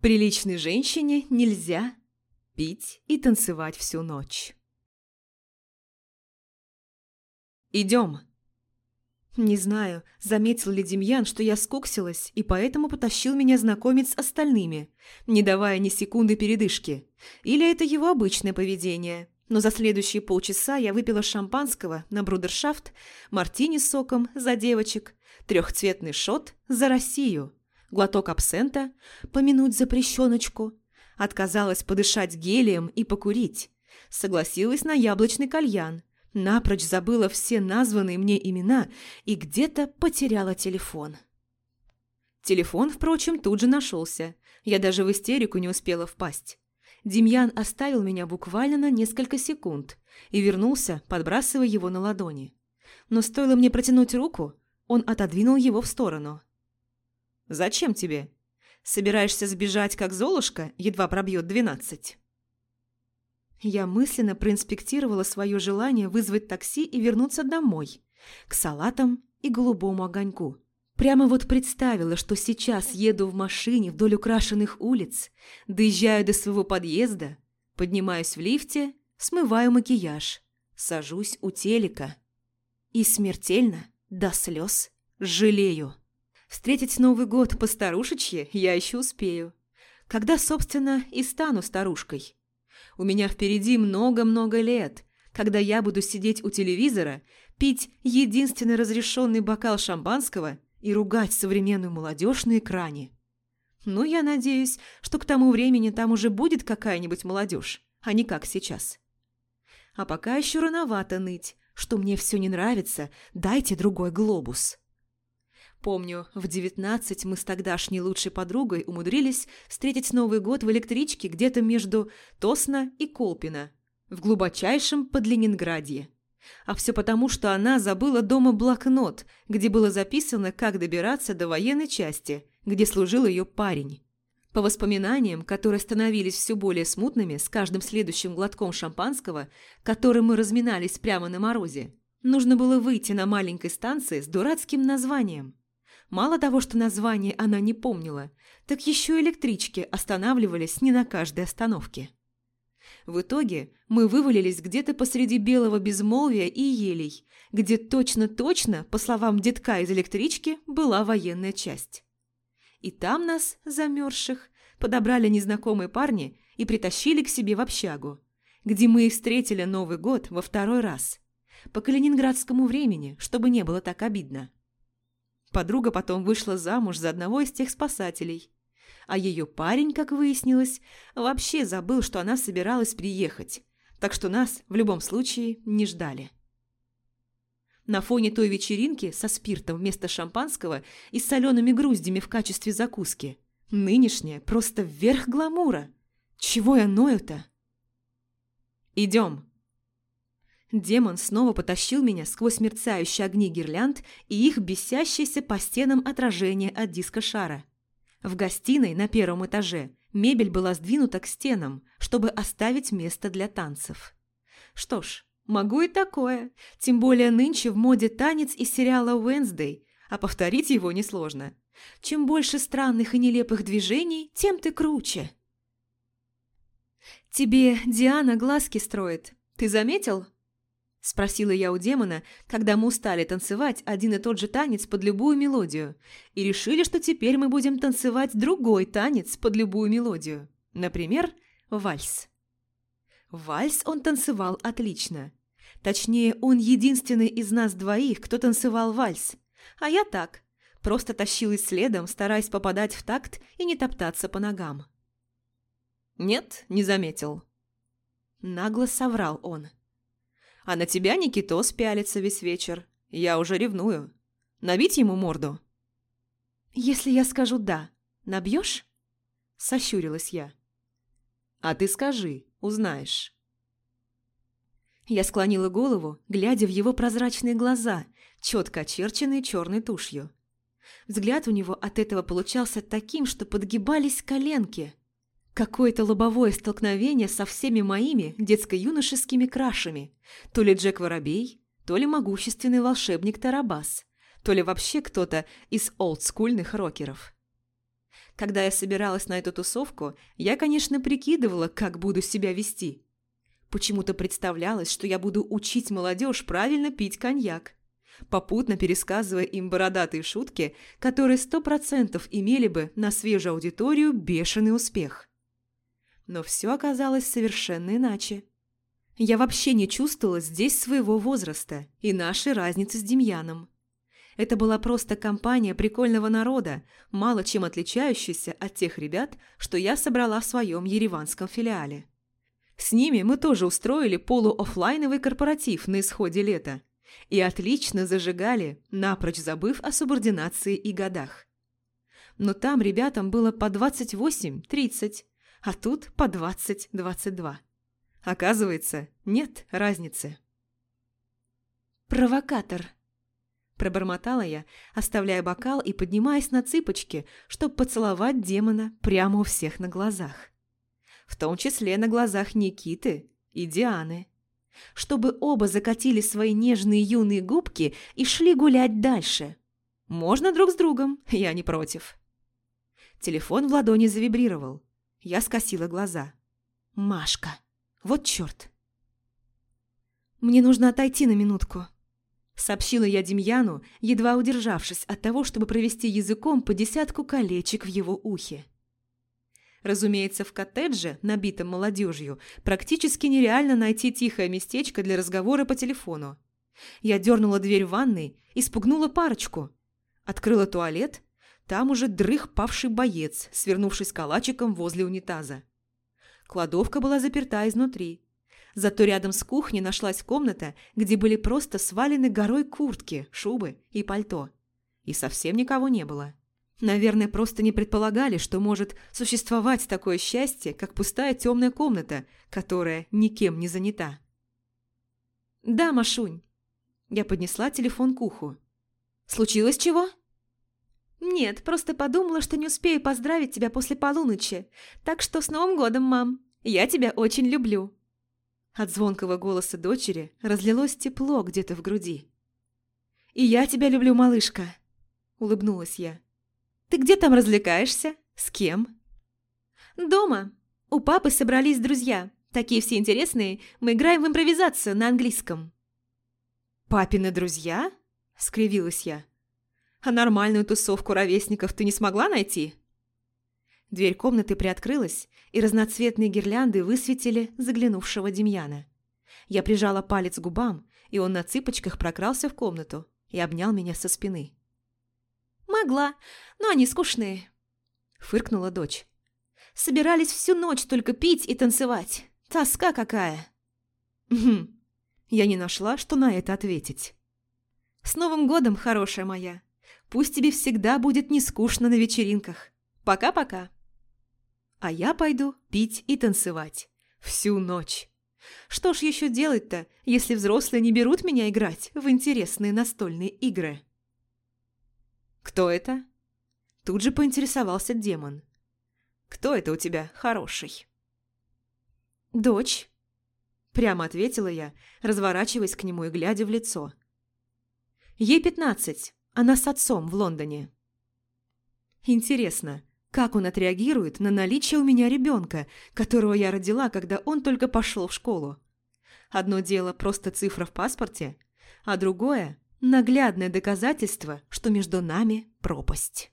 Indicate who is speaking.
Speaker 1: Приличной женщине нельзя пить и танцевать всю ночь. «Идем!» Не знаю, заметил ли Демьян, что я скуксилась, и поэтому потащил меня знакомить с остальными, не давая ни секунды передышки. Или это его обычное поведение. Но за следующие полчаса я выпила шампанского на брудершафт, мартини с соком за девочек, трехцветный шот за Россию, глоток абсента, помянуть запрещеночку, отказалась подышать гелием и покурить, согласилась на яблочный кальян, напрочь забыла все названные мне имена и где-то потеряла телефон. Телефон, впрочем, тут же нашелся. Я даже в истерику не успела впасть. Демьян оставил меня буквально на несколько секунд и вернулся, подбрасывая его на ладони. Но стоило мне протянуть руку, он отодвинул его в сторону. «Зачем тебе? Собираешься сбежать, как Золушка, едва пробьет двенадцать?» Я мысленно проинспектировала свое желание вызвать такси и вернуться домой, к салатам и голубому огоньку. Прямо вот представила, что сейчас еду в машине вдоль украшенных улиц, доезжаю до своего подъезда, поднимаюсь в лифте, смываю макияж, сажусь у телека и смертельно, до слез, жалею. Встретить Новый год по старушечье я еще успею. Когда, собственно, и стану старушкой. У меня впереди много-много лет, когда я буду сидеть у телевизора, пить единственный разрешенный бокал шампанского и ругать современную молодежь на экране. Ну, я надеюсь, что к тому времени там уже будет какая-нибудь молодежь, а не как сейчас. А пока еще рановато ныть, что мне все не нравится, дайте другой глобус. Помню, в девятнадцать мы с тогдашней лучшей подругой умудрились встретить Новый год в электричке где-то между Тосно и Колпино, в глубочайшем Подленинградье. А все потому, что она забыла дома блокнот, где было записано, как добираться до военной части, где служил ее парень. По воспоминаниям, которые становились все более смутными с каждым следующим глотком шампанского, которым мы разминались прямо на морозе, нужно было выйти на маленькой станции с дурацким названием – Мало того, что название она не помнила, так еще электрички останавливались не на каждой остановке. В итоге мы вывалились где-то посреди белого безмолвия и елей, где точно-точно, по словам детка из электрички, была военная часть. И там нас, замерзших, подобрали незнакомые парни и притащили к себе в общагу, где мы и встретили Новый год во второй раз. По калининградскому времени, чтобы не было так обидно. Подруга потом вышла замуж за одного из тех спасателей. А ее парень, как выяснилось, вообще забыл, что она собиралась приехать, так что нас в любом случае не ждали. На фоне той вечеринки со спиртом вместо шампанского и с солеными груздями в качестве закуски нынешняя просто вверх гламура. Чего я ною-то? «Идем», Демон снова потащил меня сквозь мерцающие огни гирлянд и их бесящиеся по стенам отражение от диска шара. В гостиной на первом этаже мебель была сдвинута к стенам, чтобы оставить место для танцев. Что ж, могу и такое, тем более нынче в моде танец из сериала «Уэнсдей», а повторить его несложно. Чем больше странных и нелепых движений, тем ты круче. «Тебе Диана глазки строит. Ты заметил?» – спросила я у демона, когда мы устали танцевать один и тот же танец под любую мелодию, и решили, что теперь мы будем танцевать другой танец под любую мелодию. Например, вальс. Вальс он танцевал отлично. Точнее, он единственный из нас двоих, кто танцевал вальс. А я так, просто тащилась следом, стараясь попадать в такт и не топтаться по ногам. «Нет, не заметил». Нагло соврал он. А на тебя Никитос пялится весь вечер. Я уже ревную. Набить ему морду?» «Если я скажу «да», набьешь?» Сощурилась я. «А ты скажи, узнаешь». Я склонила голову, глядя в его прозрачные глаза, четко очерченные черной тушью. Взгляд у него от этого получался таким, что подгибались коленки. Какое-то лобовое столкновение со всеми моими детско-юношескими крашами. То ли Джек Воробей, то ли могущественный волшебник Тарабас, то ли вообще кто-то из олдскульных рокеров. Когда я собиралась на эту тусовку, я, конечно, прикидывала, как буду себя вести. Почему-то представлялось, что я буду учить молодежь правильно пить коньяк, попутно пересказывая им бородатые шутки, которые сто процентов имели бы на свежую аудиторию бешеный успех. Но все оказалось совершенно иначе. Я вообще не чувствовала здесь своего возраста и нашей разницы с Демьяном. Это была просто компания прикольного народа, мало чем отличающаяся от тех ребят, что я собрала в своем ереванском филиале. С ними мы тоже устроили полуофлайновый корпоратив на исходе лета и отлично зажигали, напрочь забыв о субординации и годах. Но там ребятам было по 28-30, а тут по 20-22. Оказывается, нет разницы. «Провокатор», – пробормотала я, оставляя бокал и поднимаясь на цыпочки, чтобы поцеловать демона прямо у всех на глазах в том числе на глазах Никиты и Дианы. Чтобы оба закатили свои нежные юные губки и шли гулять дальше. Можно друг с другом, я не против. Телефон в ладони завибрировал. Я скосила глаза. «Машка! Вот черт!» «Мне нужно отойти на минутку», — сообщила я Демьяну, едва удержавшись от того, чтобы провести языком по десятку колечек в его ухе. Разумеется, в коттедже, набитом молодежью, практически нереально найти тихое местечко для разговора по телефону. Я дернула дверь в ванной и спугнула парочку. Открыла туалет, там уже дрых павший боец, свернувшись калачиком возле унитаза. Кладовка была заперта изнутри. Зато рядом с кухней нашлась комната, где были просто свалены горой куртки, шубы и пальто. И совсем никого не было. Наверное, просто не предполагали, что может существовать такое счастье, как пустая темная комната, которая никем не занята. «Да, Машунь». Я поднесла телефон к уху. «Случилось чего?» «Нет, просто подумала, что не успею поздравить тебя после полуночи. Так что с Новым годом, мам! Я тебя очень люблю!» От звонкого голоса дочери разлилось тепло где-то в груди. «И я тебя люблю, малышка!» – улыбнулась я. Ты где там развлекаешься? С кем?» «Дома. У папы собрались друзья. Такие все интересные. Мы играем в импровизацию на английском». «Папины друзья?» – скривилась я. «А нормальную тусовку ровесников ты не смогла найти?» Дверь комнаты приоткрылась, и разноцветные гирлянды высветили заглянувшего Демьяна. Я прижала палец к губам, и он на цыпочках прокрался в комнату и обнял меня со спины. «Могла, но они скучные», – фыркнула дочь. «Собирались всю ночь только пить и танцевать. Тоска какая!» «Хм, я не нашла, что на это ответить». «С Новым годом, хорошая моя! Пусть тебе всегда будет не скучно на вечеринках. Пока-пока!» А я пойду пить и танцевать. Всю ночь. Что ж еще делать-то, если взрослые не берут меня играть в интересные настольные игры? «Кто это?» Тут же поинтересовался демон. «Кто это у тебя хороший?» «Дочь», – прямо ответила я, разворачиваясь к нему и глядя в лицо. «Ей пятнадцать, она с отцом в Лондоне». «Интересно, как он отреагирует на наличие у меня ребенка, которого я родила, когда он только пошел в школу? Одно дело просто цифра в паспорте, а другое Наглядное доказательство, что между нами пропасть.